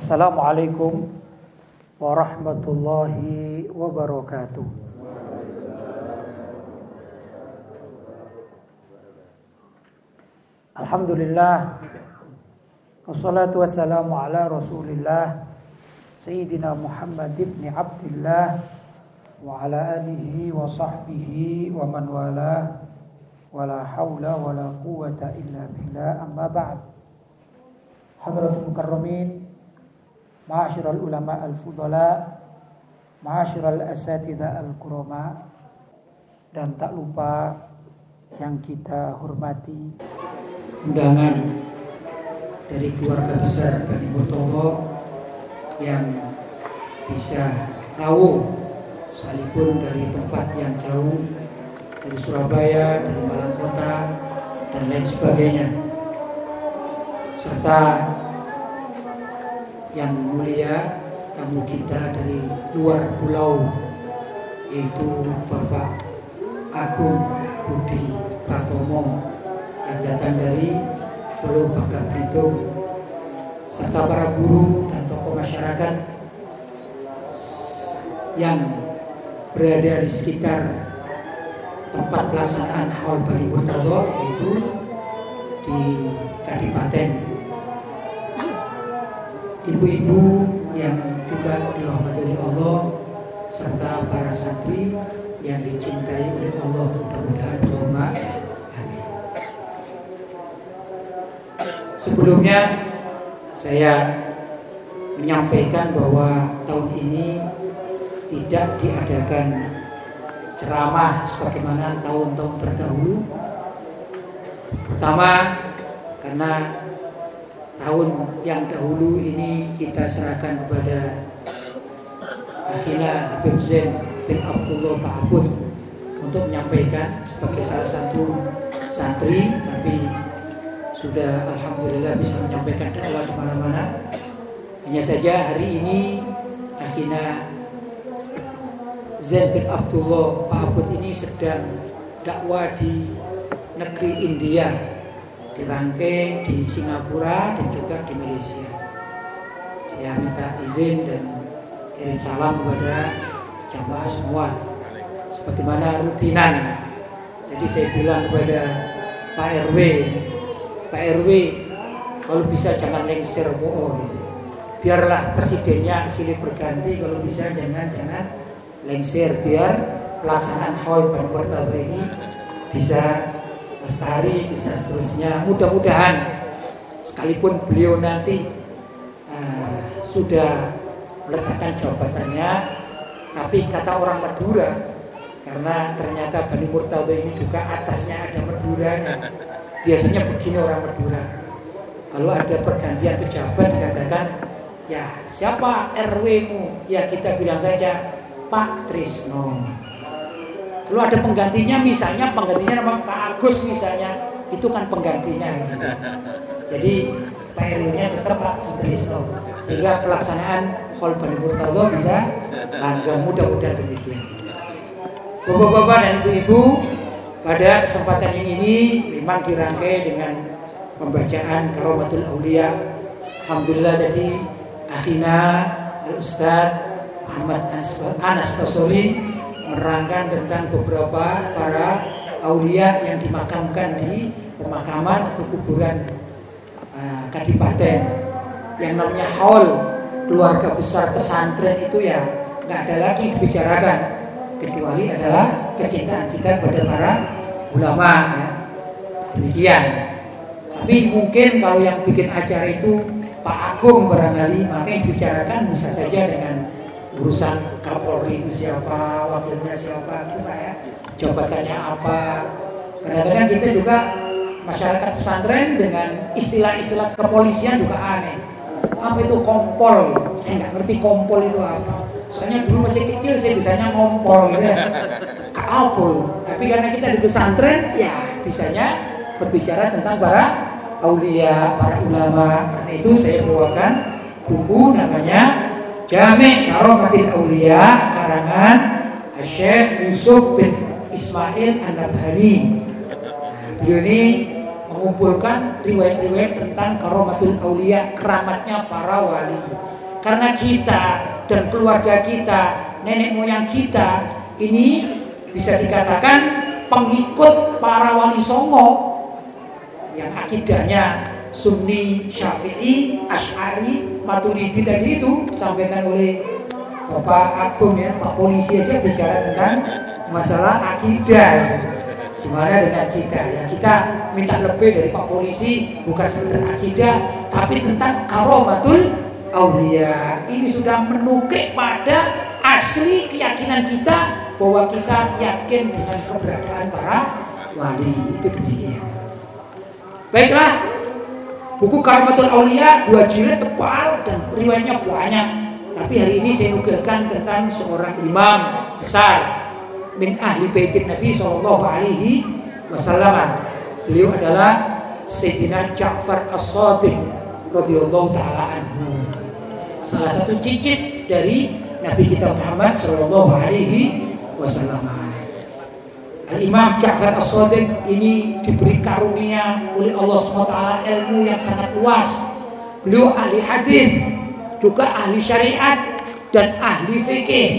Assalamualaikum warahmatullahi wabarakatuh. Alhamdulillah. Wassalatu wassalamu ala rasulillah Sayyidina Muhammad ibn Abdullah Wa ala alihi wa sahbihi wa man wala Wa la hawla wa la quwata illa billah. Amma ba'd. Hadratul mukarramin Ma'asyiral ulama al-fudala Ma'asyiral asatidha al-kurama Dan tak lupa yang kita hormati undangan dari keluarga besar Bani Murtomo yang bisa tahu sekalipun dari tempat yang jauh dari Surabaya, dari Malang Kota dan lain sebagainya. Serta yang mulia tamu kita dari luar pulau yaitu Bapak Agung Budi Pratomo yang datang dari Pulau Bangka Belitung serta para guru dan tokoh masyarakat yang berada di sekitar tempat pelaksanaan haul Bali Murtado yaitu di Kadipaten ibu-ibu yang juga dirahmati oleh Allah serta para santri yang dicintai oleh Allah mudah-mudahan Allahumma Sebelumnya saya menyampaikan bahwa tahun ini tidak diadakan ceramah sebagaimana tahun-tahun terdahulu. Pertama, karena tahun yang dahulu ini kita serahkan kepada Akhila Habib Zain bin Abdullah Pak Abud untuk menyampaikan sebagai salah satu santri tapi sudah alhamdulillah bisa menyampaikan dakwah di mana-mana. Hanya saja hari ini akhirnya Zain bin Abdullah Pak Abud ini sedang dakwah di negeri India, di Rangke, di Singapura dan juga di Malaysia. Saya minta izin dan kirim salam kepada jamaah semua sebagaimana rutinan. Jadi saya bilang kepada Pak RW Pak RW kalau bisa jangan lengser oh, gitu. Biarlah presidennya silih berganti kalau bisa jangan jangan lengser biar pelaksanaan haul Ban ini bisa lestari bisa seterusnya. Mudah-mudahan sekalipun beliau nanti uh, sudah meletakkan jabatannya tapi kata orang Madura karena ternyata Bani Murtado ini juga atasnya ada Maduranya Biasanya begini orang Madura. Kalau ada pergantian pejabat dikatakan, ya siapa RW-mu? Ya kita bilang saja Pak Trisno. Kalau ada penggantinya misalnya penggantinya nama Pak Agus misalnya, itu kan penggantinya. Jadi Pak RW-nya tetap Pak Trisno. Sehingga pelaksanaan Hall Bani Murtado bisa langgeng mudah-mudahan demikian. Bapak-bapak dan ibu-ibu, pada kesempatan yang ini memang dirangkai dengan pembacaan Karomatul Aulia. Alhamdulillah tadi akhina Al-Ustaz Ahmad Anas Basoli menerangkan tentang beberapa para aulia yang dimakamkan di pemakaman atau kuburan uh, kadipaten. Yang namanya haul keluarga besar pesantren itu ya nggak ada lagi dibicarakan. Kecuali adalah kecintaan kita kepada para ulama ya. demikian. Tapi mungkin kalau yang bikin acara itu Pak Agung barangkali maka yang dibicarakan bisa saja dengan urusan Kapolri itu siapa wakilnya siapa gitu ya. Jabatannya apa. Kadang-kadang kita juga masyarakat pesantren dengan istilah-istilah kepolisian juga aneh. Apa itu kompol? Saya nggak ngerti kompol itu apa. Soalnya dulu masih kecil saya bisanya ngompol ya. Apa. Tapi karena kita di pesantren ya bisanya berbicara tentang para aulia para ulama. Karena itu saya bawakan buku namanya Jami' Karomatil Aulia karangan Syekh Yusuf bin Ismail An-Nabhani nah, beliau ini mengumpulkan riwayat-riwayat tentang karomatul aulia, keramatnya para wali. Karena kita dan keluarga kita, nenek moyang kita ini bisa dikatakan pengikut para wali songo yang akidahnya Sunni, Syafi'i, Ash'ari, Maturidi tadi itu disampaikan oleh Bapak Agung ya, Pak Polisi aja bicara tentang masalah akidah. Gimana dengan kita ya? Kita minta lebih dari Pak Polisi bukan sekedar akidah, tapi tentang karomatul aulia. Ini sudah menukik pada asli keyakinan kita bahwa kita yakin dengan keberadaan para wali. Itu demikian. Baiklah, buku Karmatul Aulia dua jilid tebal dan riwayatnya banyak. Tapi hari ini saya nukilkan tentang seorang imam besar min ahli baitin Nabi Shallallahu Alaihi Wasallam. Beliau adalah Sayyidina Ja'far As-Sadiq radhiyallahu taala anhu. Salah satu cicit dari Nabi kita Muhammad Shallallahu Alaihi Wasallam. Imam Ja'far As-Sadiq ini diberi karunia oleh Allah SWT ilmu yang sangat luas. Beliau ahli hadis, juga ahli syariat dan ahli fikih.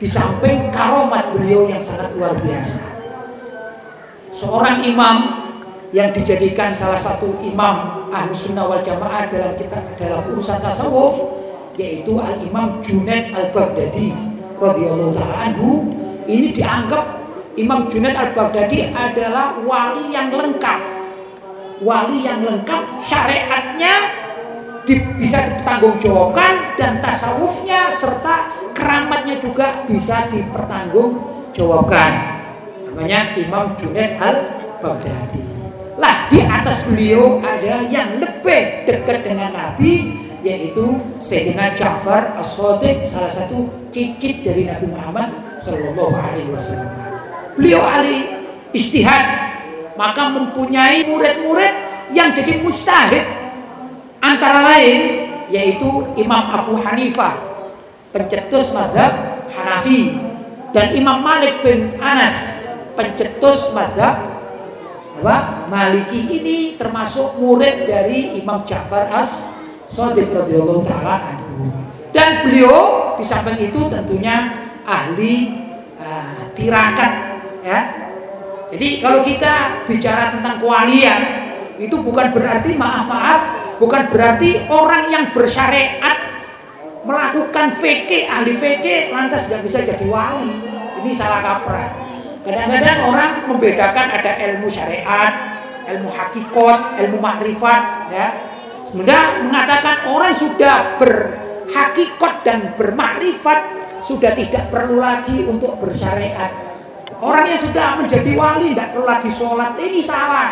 Di samping karomat beliau yang sangat luar biasa. Seorang imam yang dijadikan salah satu imam ahli sunnah wal jamaah dalam kita dalam urusan tasawuf yaitu al imam Junaid al Baghdadi radhiyallahu taala anhu ini dianggap Imam Junaid al-Baghdadi adalah wali yang lengkap. Wali yang lengkap syariatnya di, bisa dipertanggungjawabkan dan tasawufnya serta keramatnya juga bisa dipertanggungjawabkan. Namanya Imam Junaid al-Baghdadi. Lah di atas beliau ada yang lebih dekat dengan Nabi yaitu Sayyidina Ja'far As-Sadiq salah satu cicit dari Nabi Muhammad Shallallahu alaihi wasallam. Beliau ahli istihad, maka mempunyai murid-murid yang jadi mustahid. Antara lain yaitu Imam Abu Hanifah, pencetus mazhab Hanafi dan Imam Malik bin Anas, pencetus mazhab apa? Maliki ini termasuk murid dari Imam Ja'far As Sadiq radhiyallahu taala Dan beliau di samping itu tentunya ahli uh, tirakat ya. Jadi kalau kita bicara tentang kewalian itu bukan berarti maaf-maaf, bukan berarti orang yang bersyariat melakukan VK, ahli VK lantas tidak bisa jadi wali. Ini salah kaprah. Kadang-kadang orang membedakan ada ilmu syariat, ilmu hakikat, ilmu makrifat, ya. Sebenarnya mengatakan orang sudah berhakikat dan bermakrifat sudah tidak perlu lagi untuk bersyariat Orang yang sudah menjadi wali tidak perlu lagi sholat. Ini salah.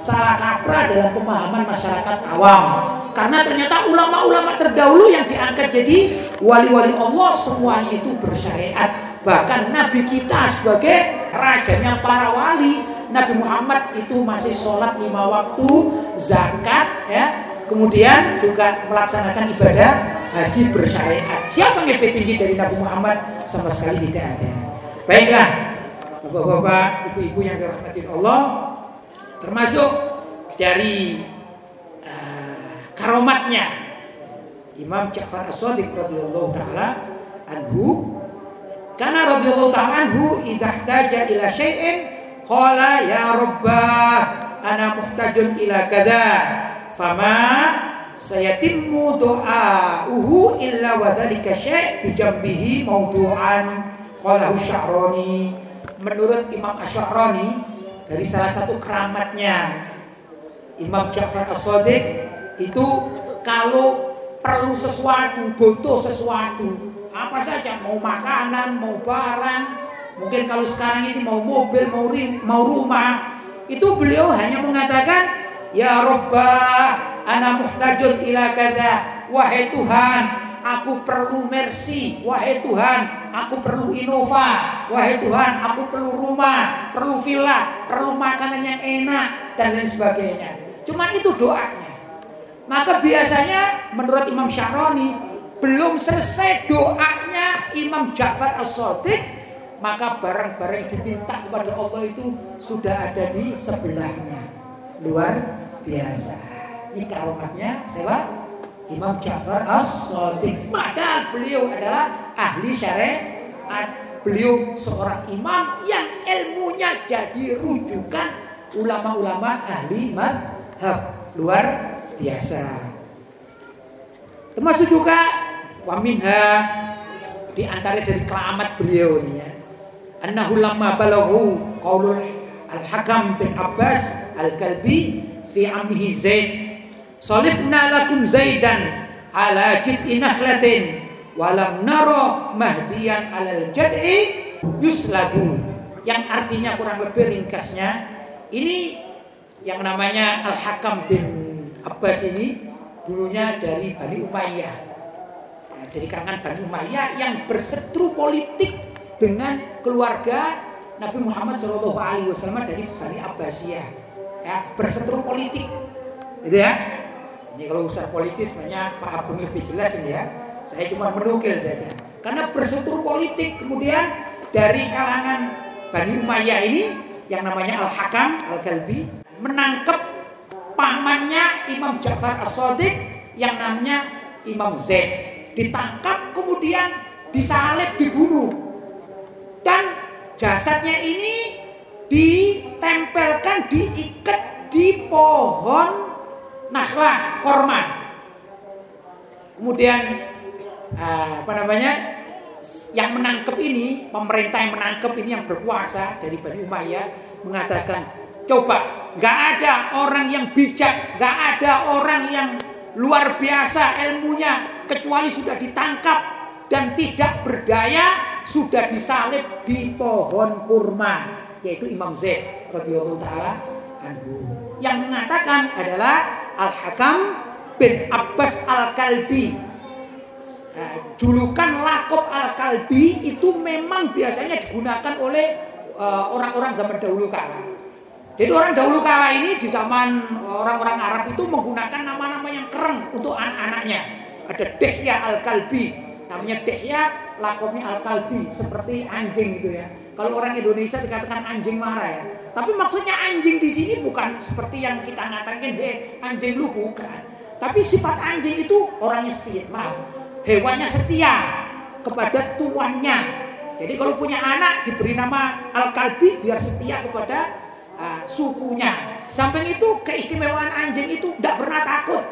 Salah kaprah dalam pemahaman masyarakat awam. Karena ternyata ulama-ulama terdahulu yang diangkat jadi wali-wali Allah semuanya itu bersyariat. Bahkan Nabi kita sebagai rajanya para wali, Nabi Muhammad itu masih sholat lima waktu, zakat, ya, kemudian juga melaksanakan ibadah haji bersyariat. Siapa yang lebih tinggi dari Nabi Muhammad? Sama sekali tidak ada. Baiklah, Bapak-bapak, ibu-ibu yang dirahmati Allah, termasuk dari uh, karomatnya Imam Ja'far As-Sadiq radhiyallahu taala anhu. Karena radhiyallahu taala anhu idza ila syai'in qala ya rabbah ana muhtajun ila kadza fama sayatimmu doa'uhu illa wa dzalika syai' bi jambihi mawdu'an qala sya'rani menurut Imam Asy'arani dari salah satu keramatnya Imam Ja'far As-Sadiq itu kalau perlu sesuatu, butuh sesuatu, apa saja mau makanan, mau barang, mungkin kalau sekarang ini mau mobil, mau mau rumah, itu beliau hanya mengatakan ya Rabbah ana muhtajun ila kaza wahai Tuhan aku perlu mercy wahai Tuhan aku perlu Innova. Wahai Tuhan, aku perlu rumah, perlu villa, perlu makanan yang enak dan lain sebagainya. Cuma itu doanya. Maka biasanya menurut Imam Syaroni belum selesai doanya Imam Ja'far As-Sadiq maka barang-barang diminta kepada Allah itu sudah ada di sebelahnya. luar biasa. Ini karomatnya siapa? Imam Ja'far As-Sadiq. Maka beliau adalah ahli syariat. Beliau seorang imam yang ilmunya jadi rujukan ulama-ulama ahli madhab. Luar biasa. Termasuk juga waminha di antara dari keramat beliau ini ya. Annahu lamma balaghu qaulul Al-Hakam bin Abbas Al-Kalbi fi amhi Zaid Salibna lakum Zaidan ala jid'i nakhlatin walam naro mahdiyan alal jad'i yuslabu yang artinya kurang lebih ringkasnya ini yang namanya Al-Hakam bin Abbas ini dulunya dari Bani Umayyah. Nah, dari kalangan Bani Umayyah yang bersetru politik dengan keluarga Nabi Muhammad Shallallahu Alaihi Wasallam dari Bani Abbasiyah. Ya bersetru politik. Gitu ya ini kalau usaha politis banyak Pak Agung lebih jelas ini ya. Saya cuma menukil saja. Karena bersetru politik kemudian dari kalangan Bani Umayyah ini yang namanya Al Hakam Al Galbi menangkap pamannya Imam Ja'far As-Sadiq yang namanya Imam Zaid ditangkap kemudian disalib dibunuh. Dan jasadnya ini ditempelkan diikat di pohon nahlah korma kemudian ah, apa namanya yang menangkap ini pemerintah yang menangkap ini yang berkuasa dari Bani Umayyah mengatakan coba nggak ada orang yang bijak nggak ada orang yang luar biasa ilmunya kecuali sudah ditangkap dan tidak berdaya sudah disalib di pohon kurma yaitu Imam Zaid radhiyallahu taala. Yang mengatakan adalah Al-Hakam bin Abbas Al-Kalbi. Nah, julukan lakop Al-Kalbi itu memang biasanya digunakan oleh eh, orang-orang zaman dahulu kala. Jadi orang dahulu kala ini di zaman orang-orang Arab itu menggunakan nama-nama yang keren untuk anak-anaknya. Ada Dehya Al-Kalbi, namanya Dehya lakomnya al-kalbi seperti anjing gitu ya. Kalau orang Indonesia dikatakan anjing marah ya. Tapi maksudnya anjing di sini bukan seperti yang kita ngatakan eh anjing lu bukan. Tapi sifat anjing itu orangnya setia, maaf. Hewannya setia kepada tuannya. Jadi kalau punya anak diberi nama al-kalbi biar setia kepada uh, sukunya. Samping itu keistimewaan anjing itu tidak pernah takut.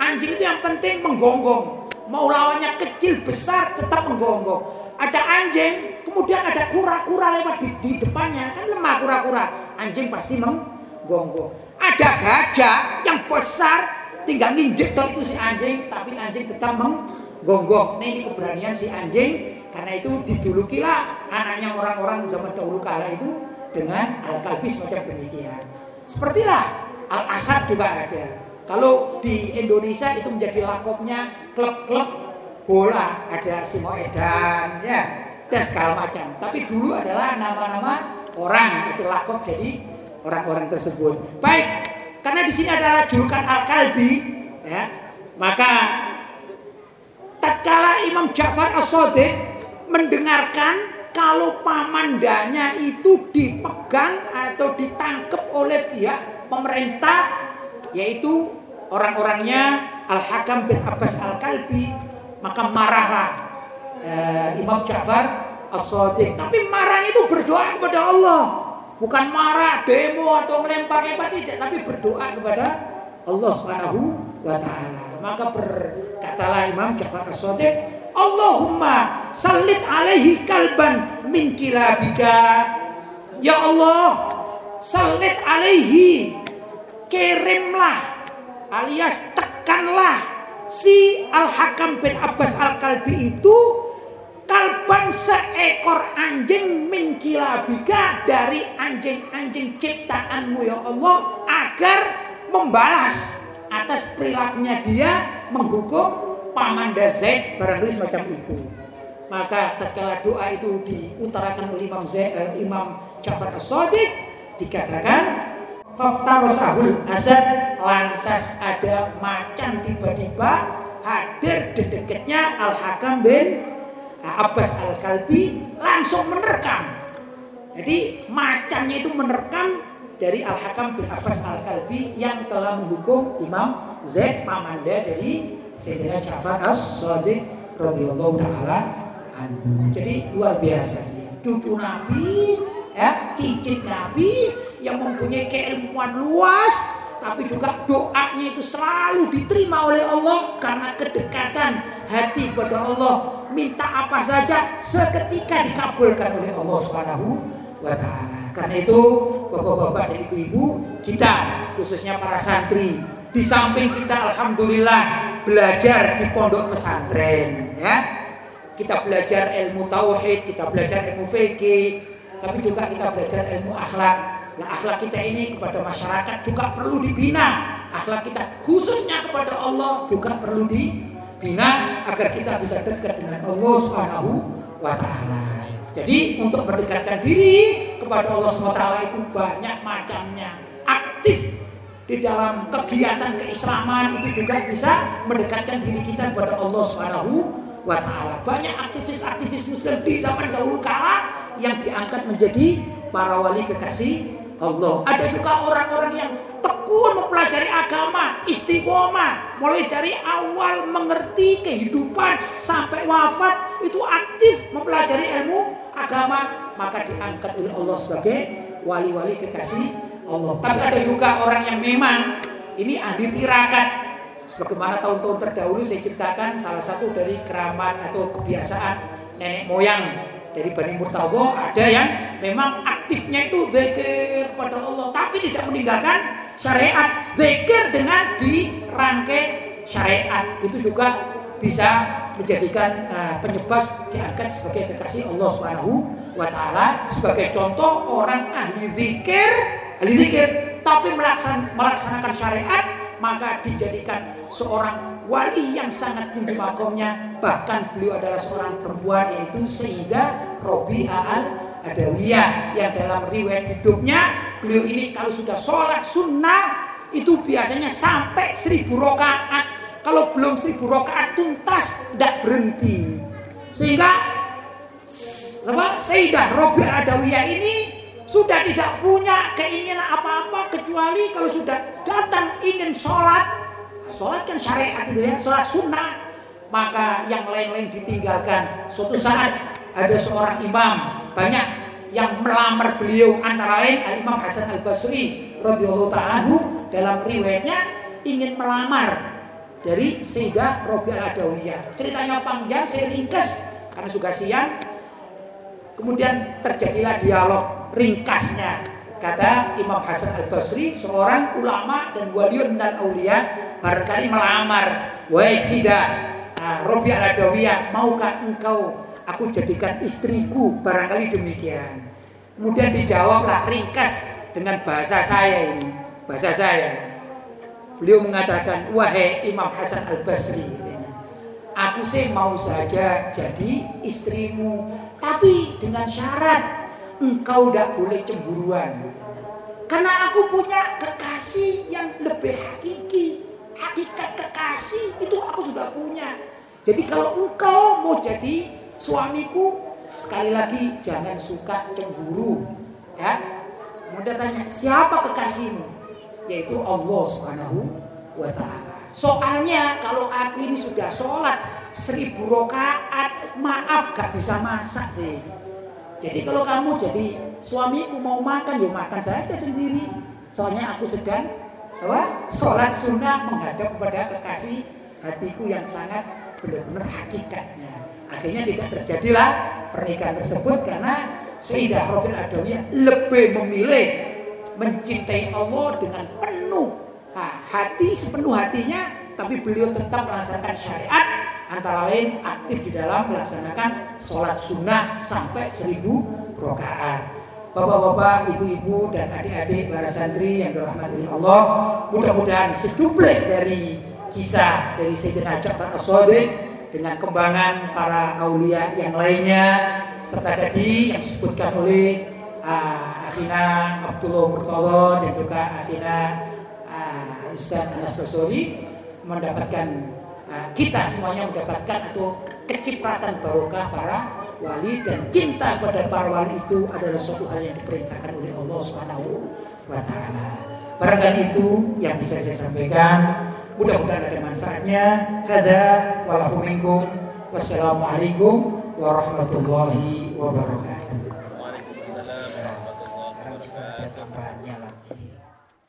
Anjing itu yang penting menggonggong. Mau lawannya kecil besar tetap menggonggong. Ada anjing, kemudian ada kura-kura lewat di, di depannya, kan lemah kura-kura. Anjing pasti menggonggong. Ada gajah yang besar, tinggal nginjek itu si anjing, tapi anjing tetap menggonggong. Nah ini keberanian si anjing, karena itu dijulukilah anaknya orang-orang zaman dahulu kala itu dengan al-kalbi semacam demikian. Sepertilah al-asad juga ada. Kalau di Indonesia itu menjadi lakopnya klub-klub bola, ada Simo Edan, ya, dan segala macam. Tapi dulu adalah nama-nama orang itu lakop jadi orang-orang tersebut. Baik, karena di sini adalah julukan Al-Kalbi, ya, maka tatkala Imam Ja'far As-Sadiq mendengarkan kalau pamandanya itu dipegang atau ditangkap oleh pihak pemerintah yaitu orang-orangnya Al-Hakam bin Abbas Al-Kalbi maka marahlah eh, Imam Ja'far As-Sadiq. Tapi marahnya itu berdoa kepada Allah. Bukan marah demo atau melempar-lempar tidak tapi berdoa kepada Allah Subhanahu wa taala. Maka berkatalah Imam Ja'far As-Sadiq Allahumma sallit alaihi kalban min kilabika. Ya Allah sallit alaihi kirimlah alias tekanlah si Al-Hakam bin Abbas Al-Kalbi itu kalban seekor anjing minkilabika dari anjing-anjing ciptaanmu ya Allah agar membalas atas perilakunya dia menghukum Pamanda Zaid barangkali semacam itu. Maka tatkala doa itu diutarakan oleh Imam Zaid, eh, Imam Ja'far As-Sadiq dikatakan Faftarosahul asad lantas ada macan tiba-tiba hadir di dekatnya Al Hakam Abbas Al Kalbi langsung menerkam. Jadi macannya itu menerkam dari Al-Hakam bin Abbas Al-Kalbi yang telah menghukum Imam Zaid Mamanda dari Sayyidina Ja'far As-Sadiq radhiyallahu taala Jadi luar biasa dia. Nabi, ya, cicit Nabi yang mempunyai keilmuan luas, tapi juga doanya itu selalu diterima oleh Allah karena kedekatan hati kepada Allah. Minta apa saja seketika dikabulkan oleh Allah Subhanahu wa taala. Karena itu Bapak-bapak dan Ibu-ibu, kita khususnya para santri di samping kita alhamdulillah belajar di pondok pesantren ya. Kita belajar ilmu tauhid, kita belajar ilmu fikih, tapi juga kita belajar ilmu akhlak Nah akhlak kita ini kepada masyarakat juga perlu dibina. Akhlak kita khususnya kepada Allah juga perlu dibina agar kita bisa dekat dengan Allah Subhanahu wa taala. Jadi untuk mendekatkan diri kepada Allah taala itu banyak macamnya. Aktif di dalam kegiatan keislaman itu juga bisa mendekatkan diri kita kepada Allah Subhanahu wa taala. Banyak aktivis-aktivis muslim di zaman dahulu kala yang diangkat menjadi para wali kekasih Allah. Ada juga orang-orang yang tekun mempelajari agama, istiqomah, mulai dari awal mengerti kehidupan sampai wafat itu aktif mempelajari ilmu agama, maka diangkat oleh Allah sebagai wali-wali kekasih Allah. Tapi ada juga orang yang memang ini ahli tirakat. Sebagaimana tahun-tahun terdahulu saya ciptakan salah satu dari keramat atau kebiasaan nenek moyang dari Bani Murtawo ada yang memang aktifnya itu zikir pada Allah. Tapi tidak meninggalkan syariat. Zikir dengan dirangkai syariat. Itu juga bisa menjadikan uh, penyebab diangkat sebagai kekasih Allah Subhanahu wa taala. Sebagai contoh orang ahli zikir ahli zikir tapi melaksanakan syariat maka dijadikan seorang wali yang sangat tinggi makomnya. Bahkan beliau adalah seorang perempuan yaitu sehingga Robi al Adawiyah yang dalam riwayat hidupnya beliau ini kalau sudah sholat sunnah itu biasanya sampai seribu rakaat. Kalau belum seribu rakaat tuntas tidak berhenti. Sehingga apa Sayyidah Robi Adawiyah ini sudah tidak punya keinginan apa-apa kecuali kalau sudah datang ingin sholat. Sholat kan syariat itu ya sholat sunnah maka yang lain-lain ditinggalkan suatu saat ada seorang imam banyak yang melamar beliau antara lain Al Imam Hasan Al Basri radhiyallahu taala dalam riwayatnya ingin melamar dari Sayyidah Rabi'ah Adawiyah. Ceritanya panjang, saya ringkas karena sudah siang. Kemudian terjadilah dialog ringkasnya kata Imam Hasan Al Basri seorang ulama dan waliun dan aulia barangkali melamar wahai sida nah, Robi al Adawiyah maukah engkau aku jadikan istriku barangkali demikian kemudian dijawablah ringkas dengan bahasa saya ini bahasa saya beliau mengatakan wahai Imam Hasan Al Basri aku sih mau saja jadi istrimu tapi dengan syarat engkau tidak boleh cemburuan. Karena aku punya kekasih yang lebih hakiki. Hakikat kekasih itu aku sudah punya. Jadi kalau engkau mau jadi suamiku, sekali lagi jangan suka cemburu. Ya. Kemudian tanya, siapa kekasihmu? Yaitu Allah Subhanahu wa taala. Soalnya kalau aku ini sudah sholat seribu rakaat, maaf gak bisa masak sih. Jadi kalau kamu jadi suamiku mau makan, ya makan saja sendiri. Soalnya aku sedang apa? Sholat sunnah menghadap kepada kekasih hatiku yang sangat benar-benar hakikatnya. Akhirnya tidak terjadilah pernikahan tersebut karena Sayyidah Robin Adawiyah lebih memilih mencintai Allah dengan penuh hati sepenuh hatinya tapi beliau tetap melaksanakan syariat antara lain aktif di dalam melaksanakan sholat sunnah sampai seribu rakaat. Bapak-bapak, ibu-ibu, dan adik-adik para santri yang dirahmati Allah, mudah-mudahan sejumlah dari kisah dari Sayyidina Ja'far as dengan kembangan para aulia yang lainnya serta tadi yang disebutkan oleh uh, Athina Abdullah Murtala dan juga Athina uh, Ustaz Anas Basori mendapatkan Nah, kita semuanya mendapatkan atau kecipratan barokah para wali dan cinta kepada para wali itu adalah suatu hal yang diperintahkan oleh Allah Subhanahu wa taala. Barangkali itu yang bisa saya sampaikan. Mudah-mudahan ada manfaatnya. Hada walafu minkum. Wassalamualaikum warahmatullahi wabarakatuh.